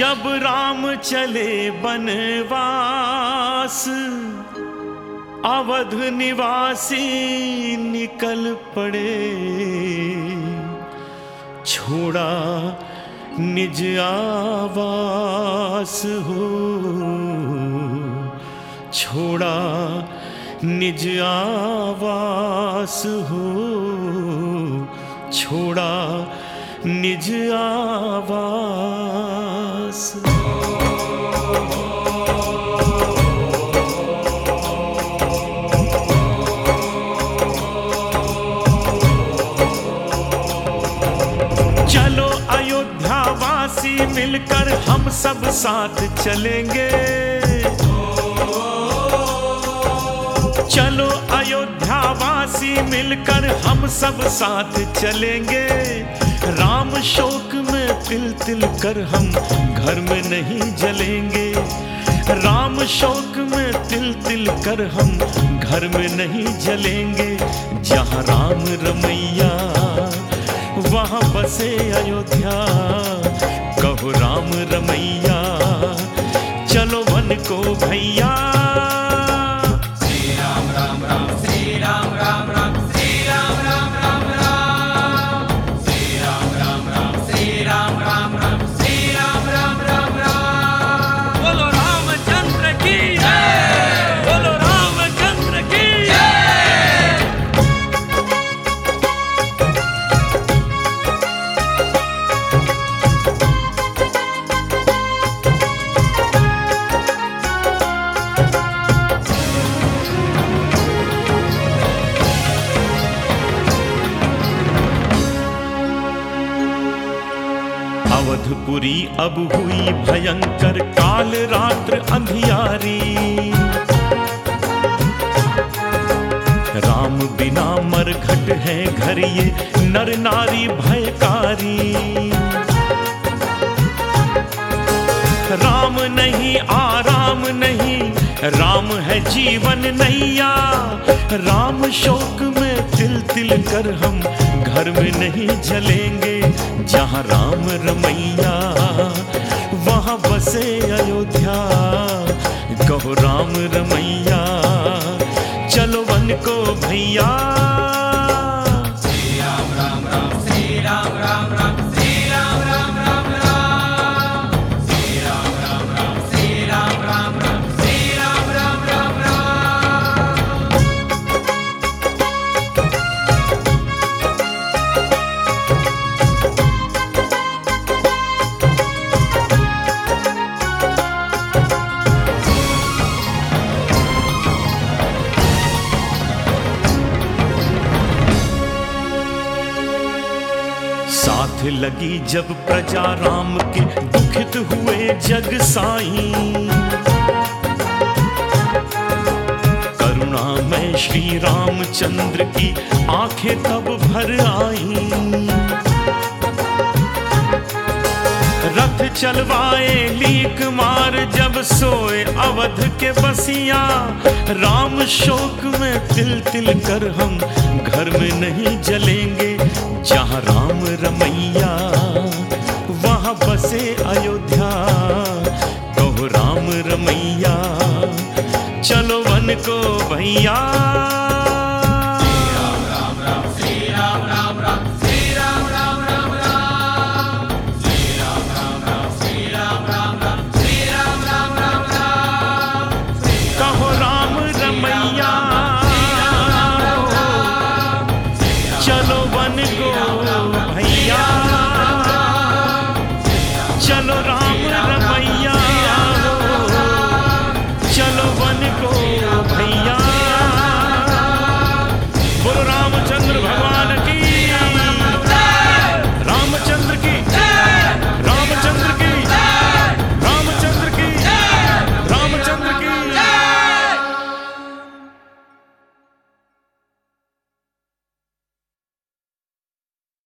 जब राम चले बनवास अवध निवासी निकल पड़े। छोड़ा निज आवास हो, छोड़ा निज आवास हो, छोड़ा निज आवास। चलो अयोध्या वासी मिलकर हम सब साथ चलेंगे। चलो अयोध्या वासी मिलकर हम सब साथ चलेंगे। राम शोक तिल तिल कर हम घर में नहीं जलेंगे। राम शोक में तिल तिल कर हम घर में नहीं जलेंगे। जहाँ राम रमैया, वहाँ बसे अयोध्या। कहो राम रमैया, चलो वन को भैया। अवधपुरी अब हुई भयंकर काल रात्र अंधियारी। राम बिना मरघट है घर ये नर नारी भयकारी। राम नहीं आराम नहीं, राम है जीवन नैया। राम शोक में तिल तिल कर हम घर में नहीं जलेंगे। जहाँ राम रमैया वहाँ बसे अयोध्या। साथ लगी जब प्रजा राम के दुखित हुए जग साई। करुणा में श्री रामचंद्र की आँखें तब भर आई। रथ चलवाए, लीक मार जब सोए अवध के बसिया। राम शोक में तिल तिल कर हम घर में नहीं जलेंगे। जहाँ राम रमैया वहाँ बसे अयोध्या। कहो राम रमैया चलो वन को भैया।